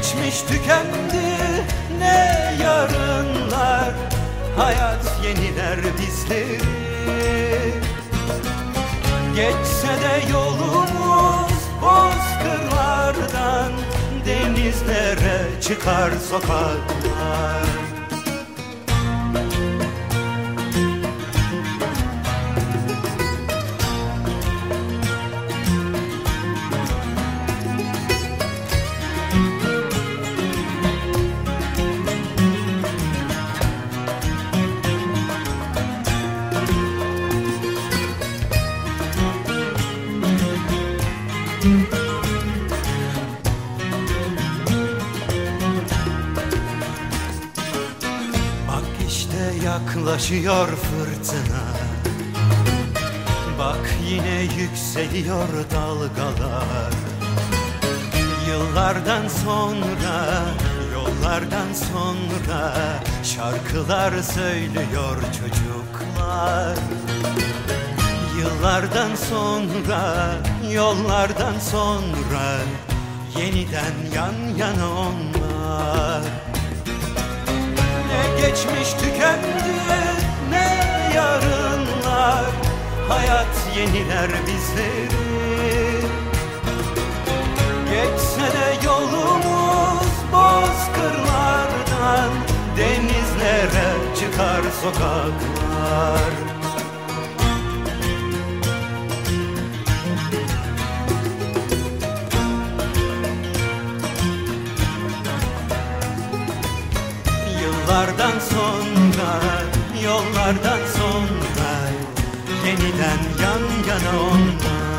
geçmiş tükendi, ne yarınlar? Hayat yeniler bizleri Geçse de yolumuz bozkırlardan Denizlere çıkar sokaklar Bak işte yaklaşıyor fırtına. Bak yine yükseliyor dalgalar. Yıllardan sonra, yollardan sonra Şarkılar söylüyor çocuklar Yıllardan sonra, yollardan sonra Yeniden yan yana onlar Ne geçmiş tükendi, ne yarınlar. Hayat yeniler bizleri. Geçse de yolumuz bozkırlardan Denizlere çıkar sokaklar yollardan sonra Yeniden yan yana onlar